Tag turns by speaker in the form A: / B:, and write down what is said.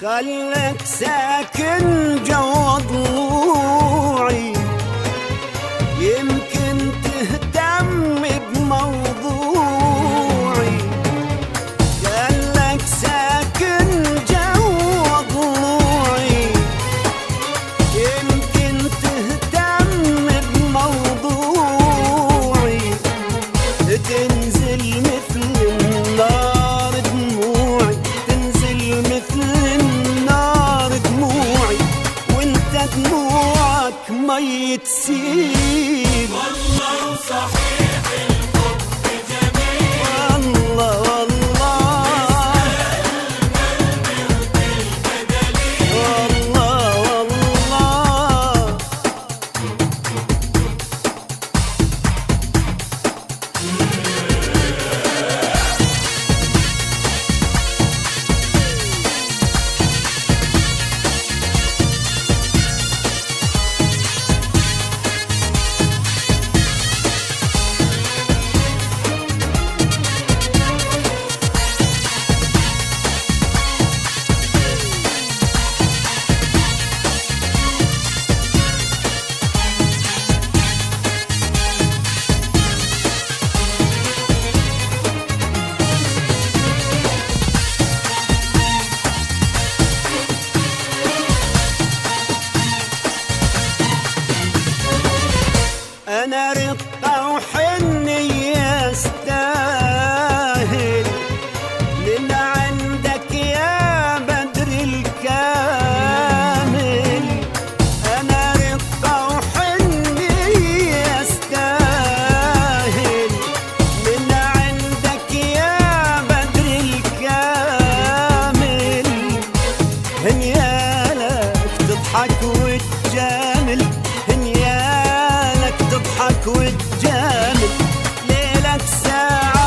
A: خلك ساكن جوا ضلوعي yetsin هنيالك تضحك وتجامل. هنيالك تضحك وتجامل. ليلك ساعة